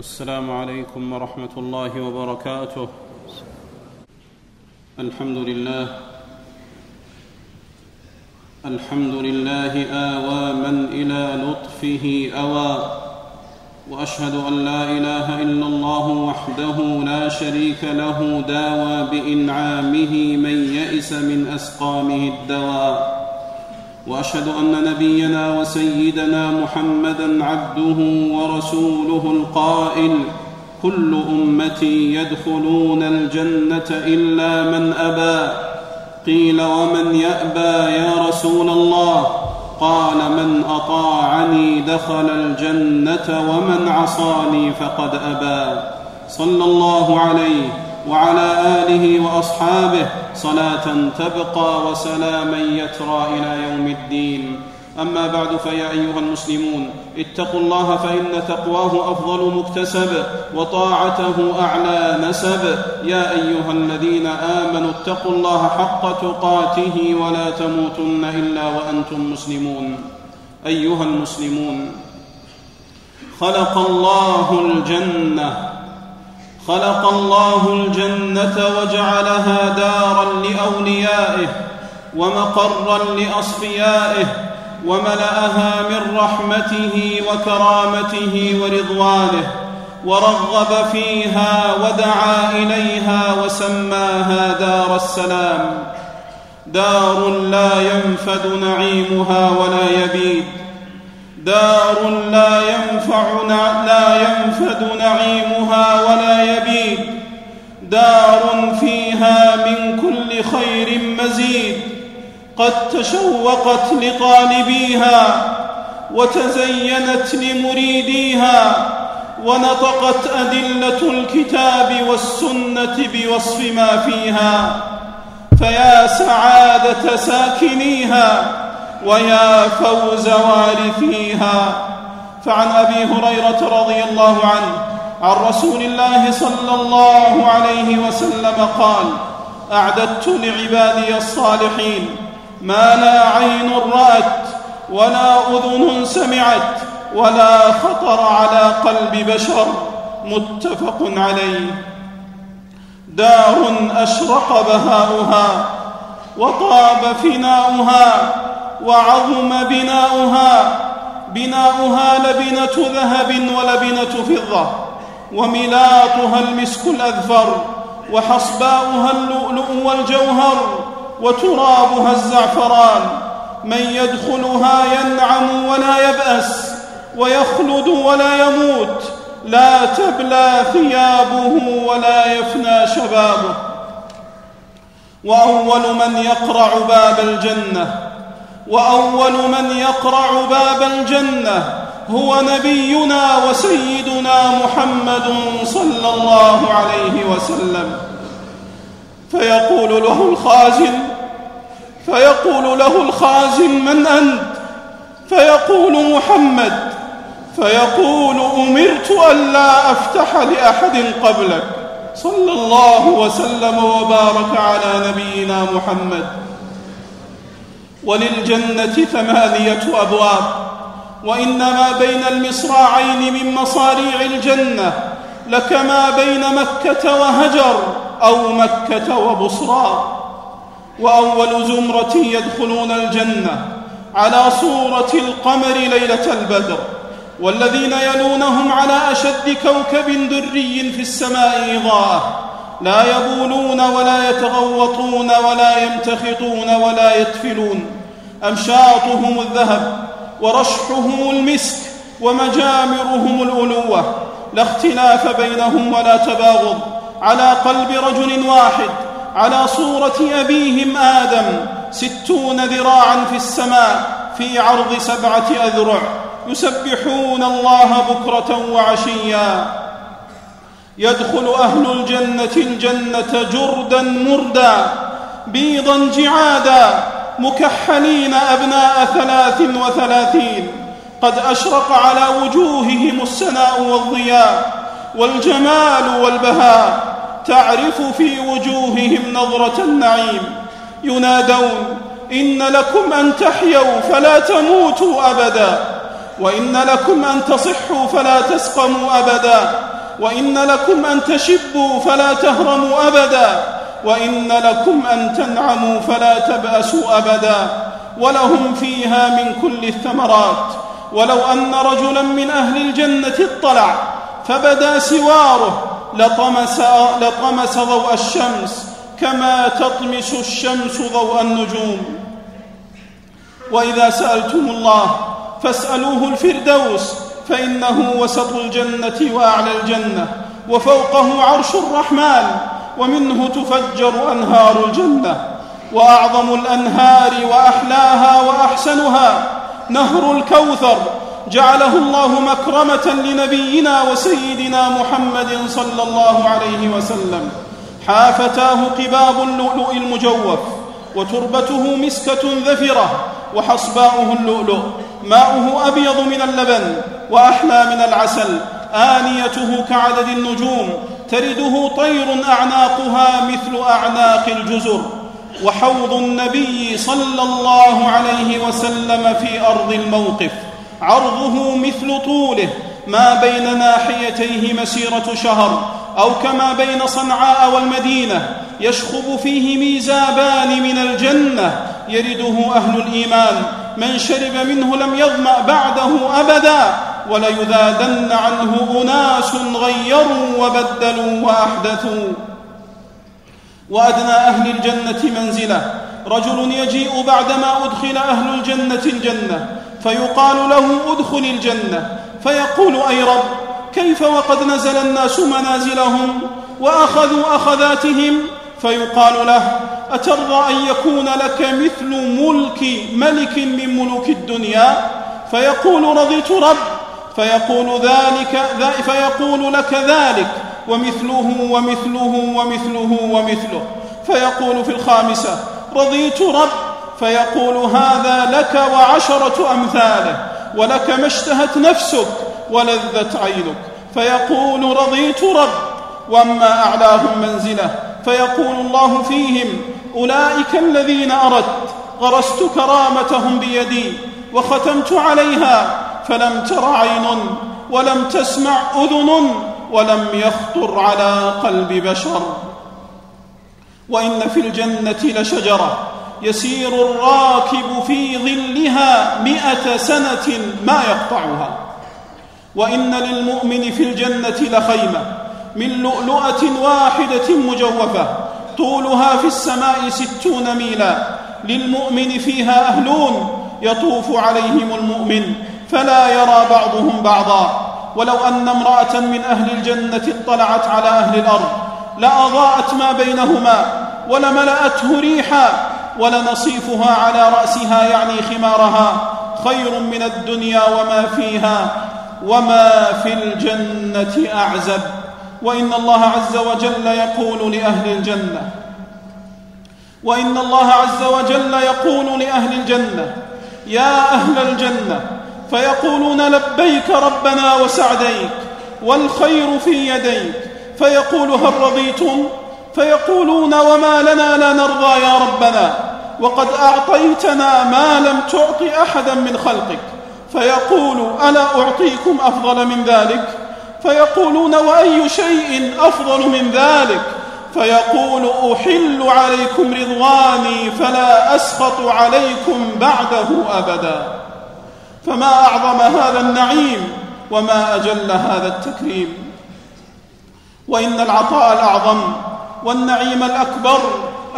السلام عليكم ورحمة الله وبركاته. الحمد لله. الحمد لله آوى من إلى لطفه أوى. وأشهد أن لا إله إلا الله وحده لا شريك له داوى بإنعامه من يئس من أسقامه الدواء. وأشهد أن نبينا وسيدنا محمدا عبده ورسوله القائل كل امتي يدخلون الجنة إلا من أبى. قيل ومن يأبى يا رسول الله؟ قال من أطاعني دخل الجنة ومن عصاني فقد أبى. صلى الله عليه وعلى آله وأصحابه صلاة تبقى وسلاما يترى إلى يوم الدين. أما بعد فيا أيها المسلمون اتقوا الله فإن تقواه أفضل مكتسب وطاعته أعلى نسب. يا أيها الذين آمنوا اتقوا الله حق تقاته ولا تموتن إلا وأنتم مسلمون. أيها المسلمون خلق الله الجنة خلق الله الجنة وجعلها دارا لأوليائه ومقرا لأصفيائه وملأها من رحمته وكرامته ورضوانه ورغب فيها ودعا إليها وسماها دار السلام. دار لا ينفد نعيمها ولا يبيد. دار لا ينفع لا ينفد نعيمها ولا يبيد. دار فيها من كل خير مزيد. قد تشوقت لطالبيها وتزينت لمريديها ونطقت أدلة الكتاب والسنة بوصف ما فيها. فيا سعادة ساكنيها ويا فوز وارثيها. فعن أبي هريرة رضي الله عنه عن رسول الله صلى الله عليه وسلم قال أعددت لعبادي الصالحين ما لا عين رأت ولا أذن سمعت ولا خطر على قلب بشر. متفق عليه. دار أشرق بهاؤها وطاب فناؤها. وعظم بناؤها بناؤها لبنة ذهب ولبنة فضة وملاطها المسك الأذفر وحصباؤها اللؤلؤ والجوهر وترابها الزعفران من يدخلها ينعم ولا يبأس ويخلد ولا يموت لا تبلى ثيابه ولا يفنى شبابه. وأول من يقرع باب الجنة وأول من يقرع باب الجنة هو نبينا وسيدنا محمد صلى الله عليه وسلم. فيقول له الخازن فيقول له الخازن من أنت؟ فيقول محمد فيقول أمرت الا أفتح لأحد قبلك. صلى الله وسلم وبارك على نبينا محمد. وللجنة ثمانية أبواب. وإنما بين المصراعين من مصاريع الجنة لكما بين مكة وهجر أو مكة وبصرى. وأول زمرة يدخلون الجنة على صورة القمر ليلة البدر والذين يلونهم على أشد كوكب دري في السماء إضاءة. لا يبولون ولا يتغوطون ولا يمتخطون ولا يتفلون. أمشاطهم الذهب ورشحهم المسك ومجامرهم الألوة. لا اختلاف بينهم ولا تباغض. على قلب رجل واحد على صورة أبيهم آدم ستون ذراعا في السماء في عرض سبعة أذرع. يسبحون الله بكرة وعشيا. يدخل أهل الجنة الجنة جردا مردا بيضا جعادا مكحلين أبناء ثلاث وثلاثين. قد أشرق على وجوههم السناء والضياء والجمال والبهاء. تعرف في وجوههم نظرة النعيم. ينادون إن لكم أن تحيوا فلا تموتوا أبدا وإن لكم أن تصحوا فلا تسقموا أبدا. وإن لكم أن تشبوا فلا تهرموا أبدا وإن لكم أن تنعموا فلا تبأسوا أبدا ولهم فيها من كل الثمرات ولو أن رجلا من أهل الجنة اطلع فبدا سواره لطمس, لطمس ضوء الشمس كما تطمس الشمس ضوء النجوم وإذا سألتم الله فاسألوه الفردوس فإنه وسط الجنة وأعلى الجنة وفوقه عرش الرحمن ومنه تفجر أنهار الجنة. وأعظم الأنهار وأحلاها وأحسنها نهر الكوثر. جعله الله مكرمة لنبينا وسيدنا محمد صلى الله عليه وسلم. حافتاه قباب اللؤلؤ المجوف وتربته مسكة ذفرة وحصباؤه اللؤلؤ. ماؤه أبيض من اللبن وأحلى من العسل. آنيته كعدد النجوم. ترده طير أعناقها مثل أعناق الجزر. وحوض النبي صلى الله عليه وسلم في أرض الموقف. عرضه مثل طوله. ما بين ناحيتيه مسيرة شهر. أو كما بين صنعاء والمدينة. يشخب فيه ميزابان من الجنة. يرده أهل الإيمان. من شرب منه لم يظمأ بعده أبدا. وليذادن عنه أناس غيروا وبدلوا وأحدثوا. وأدنى أهل الجنة منزلة. رجل يجيء بعدما أدخل أهل الجنة الجنة فيقال له أدخل الجنة. فيقول أي رب كيف وقد نزل الناس منازلهم واخذوا أخذاتهم؟ فيقال له أترضى أن يكون لك مثل ملك ملك من ملوك الدنيا؟ فيقول رضيت رب فيقول ذلك فيقول لك ذلك ومثله ومثله ومثله ومثله. فيقول في الخامسة رضيت رب فيقول هذا لك وعشرة أمثاله ولك ما اشتهت نفسك ولذت عينك. فيقول رضيت رب وأما أعلاهم منزلة فيقول الله فيهم أولئك الذين أردت غرست كرامتهم بيدي وختمت عليها فلم تر عين ولم تسمع أذن ولم يخطر على قلب بشر. وإن في الجنة لشجرة يسير الراكب في ظلها مائه سنة ما يقطعها. وإن للمؤمن في الجنة لخيمة من لؤلؤة واحدة مجوفة طولها في السماء ستون ميلا للمؤمن فيها أهلون يطوف عليهم المؤمن فلا يرى بعضهم بعضا. ولو أن امرأة من أهل الجنة اطلعت على أهل الأرض لأضاءت ما بينهما ولملأته ريحا ولنصيفها على رأسها يعني خمارها. خير من الدنيا وما فيها وما في الجنة أعزب. وإن الله عز وجل يقول لأهل الجنة وإن الله عز وجل يقول لأهل الجنة يا أهل الجنة فيقولون لبيك ربنا وسعديك والخير في يديك فيقول هل رضيتم فيقولون وما لنا لا نرضى يا ربنا وقد أعطيتنا ما لم تعط أحدا من خلقك فيقول ألا أعطيكم أفضل من ذلك فيقولون وأي شيء أفضل من ذلك فيقول أحل عليكم رضواني فلا أسخط عليكم بعده أبدا فما أعظم هذا النعيم وما أجل هذا التكريم. وإن العطاء الأعظم والنعيم الأكبر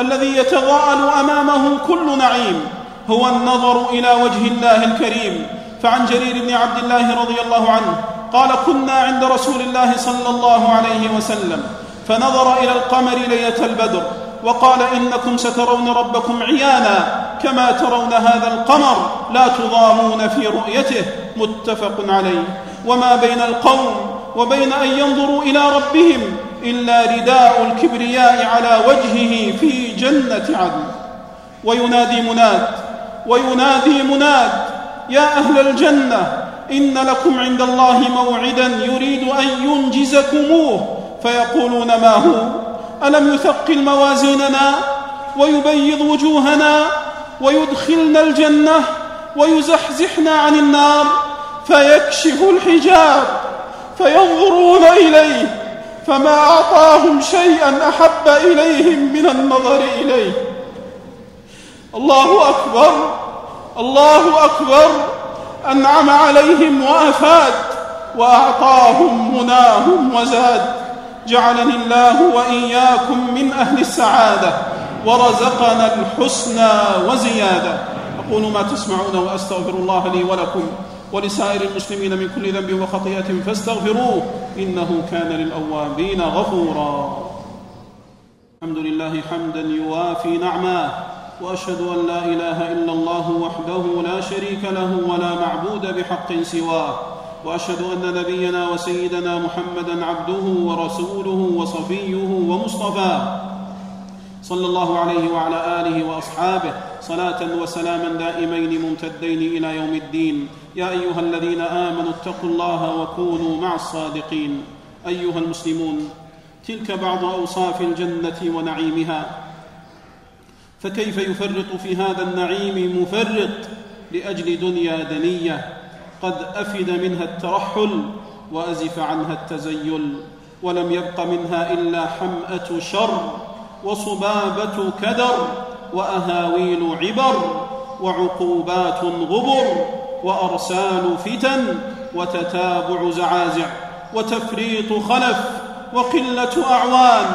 الذي يتضاءل أمامه كل نعيم هو النظر إلى وجه الله الكريم. فعن جرير بن عبد الله رضي الله عنه قال كنا عند رسول الله صلى الله عليه وسلم فنظر إلى القمر ليلة البدر وقال إنكم سترون ربكم عيانا كما ترون هذا القمر لا تضامون في رؤيته متفق عليه. وما بين القوم وبين أن ينظروا إلى ربهم إلا رداء الكبرياء على وجهه في جنة عدن. وينادي مناد وينادي مناد يا أهل الجنة إن لكم عند الله موعدا يريد أن ينجزكموه. فيقولون ما هو؟ ألم يثقل موازيننا ويبيض وجوهنا؟ ويدخلنا الجنة ويزحزحنا عن النار فيكشف الحجاب فينظرون إليه فما أعطاهم شيئا أحب إليهم من النظر إليه. الله أكبر الله أكبر أنعم عليهم وأفاد وأعطاهم مناهم وزاد. جعلني الله وإياكم من أهل السعادة. ورزقنا الحسنى وزيادة. أقول ما تسمعون وأستغفر الله لي ولكم ولسائر المسلمين من كل ذنب وخطيئة فاستغفروه إنه كان للأوابين غفورا. الحمد لله حمدا يوافي نعماه وأشهد أن لا إله إلا الله وحده لا شريك له ولا معبود بحق سواه وأشهد أن نبينا وسيدنا محمدا عبده ورسوله وصفيه ومصطفاه صلى الله عليه وعلى آله وأصحابه صلاة وسلاما دائمين ممتدين إلى يوم الدين. يا أيها الذين آمنوا اتقوا الله وكونوا مع الصادقين. أيها المسلمون تلك بعض أوصاف الجنة ونعيمها. فكيف يفرط في هذا النعيم مفرط لأجل دنيا دنية؟ قد أفد منها الترحل وأزف عنها التزيل ولم يبق منها إلا حمأة شر. وصبابة كدر وأهاويل عبر وعقوبات غبر وأرسال فتن وتتابع زعازع وتفريط خلف وقلة أعوان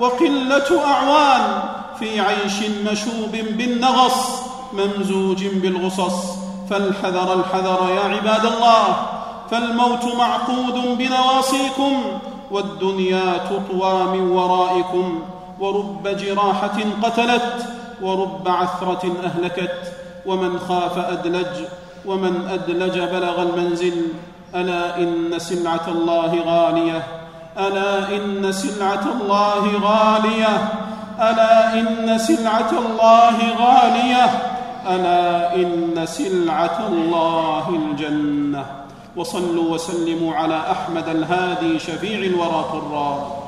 وقلة أعوان في عيش مشوب بالنغص ممزوج بالغصص فالحذر الحذر يا عباد الله فالموت معقود بنواصيكم والدنيا تطوى من ورائكم ورب جراحة قتلت ورب عثرة أهلكت ومن خاف أدلج ومن أدلج بلغ المنزل ألا إن سلعة الله غالية ألا إن سلعة الله غالية ألا إن سلعة الله غالية ألا إن سلعة الله الجنة وصلوا وسلموا على أحمد الهادي شفيع الورى طرا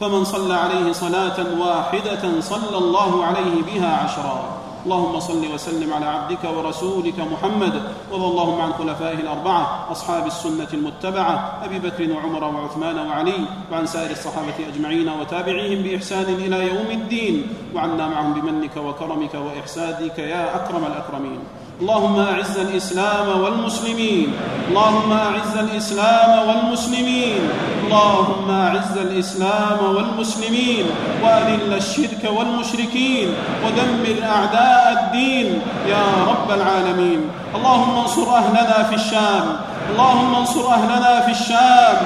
فمن صلى عليه صلاة واحدة صلى الله عليه بها عشرا. اللهم صل وسلم على عبدك ورسولك محمد وارض اللهم عن خلفائه الأربعة أصحاب السنة المتبعة أبي بكر وعمر وعثمان وعلي وعن سائر الصحابة أجمعين وتابعيهم بإحسان إلى يوم الدين وعنا معهم بمنك وكرمك واحسادك يا أكرم الأكرمين. اللهم أعز الإسلام والمسلمين. اللهم أعز الإسلام والمسلمين. اللهم أعز الإسلام والمسلمين. وأذل الشرك والمشركين. ودمر أعداء الدين. يا رب العالمين. اللهم انصر أهلنا في الشام. اللهم انصر أهلنا في الشام.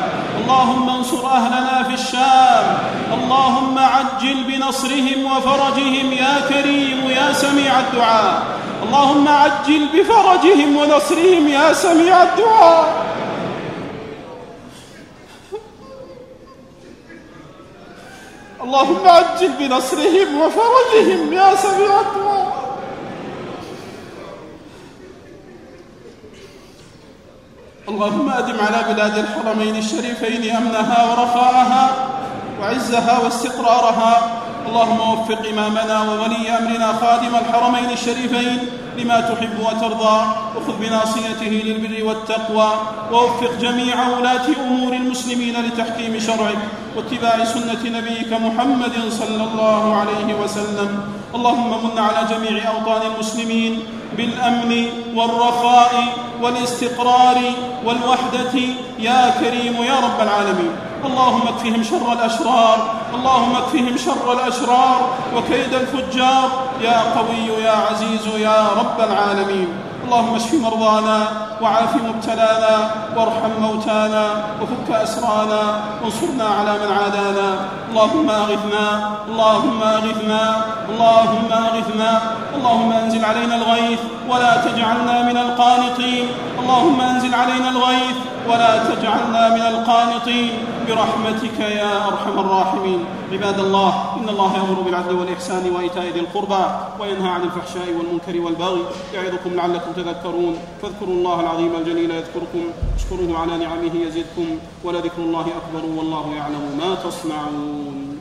اللهم انصر أهلنا في الشام. اللهم عجل بنصرهم وفرجهم. يا كريم يا سميع الدعاء. اللهم عجل بفرجهم ونصرهم يا سميع الدعاء. اللهم عجل بنصرهم وفرجهم يا سميع الدعاء. اللهم أدم على بلاد الحرمين الشريفين أمنها ورخاءها وعزها واستقرارها اللهم وفق إمامنا وولي أمرنا خادم الحرمين الشريفين لما تحب وترضى وخذ بناصيته للبر والتقوى ووفق جميع ولاة أمور المسلمين لتحكيم شرعك واتباع سنة نبيك محمد صلى الله عليه وسلم. اللهم من على جميع أوطان المسلمين بالأمن والرخاء والاستقرار والوحدة. يا كريم يا رب العالمين. اللهم اكفهم شر الأشرار اللهم اكفهم شر الأشرار وكيد الفجار. يا قوي يا عزيز يا رب العالمين. اللهم اشف مرضانا وعاف مبتلانا وارحم موتانا وفك أسرانا وانصرنا على من عادانا. اللهم أغثنا اللهم أغثنا اللهم أغثنا. اللهم أنزل علينا الغيث ولا تجعلنا من القانطين. اللهم أنزل علينا الغيث ولا تجعلنا من القانطين. برحمتك يا أرحم الراحمين. عباد الله إن الله يأمر بالعدل والإحسان وإيتاء ذي القربى وينهى عن الفحشاء والمنكر والبغي يعظكم لعلكم تذكرون. فاذكروا الله العظيم الجليل يذكركم اشكروه على نعمه يزدكم ولذكر الله أكبر والله يعلم ما تصنعون.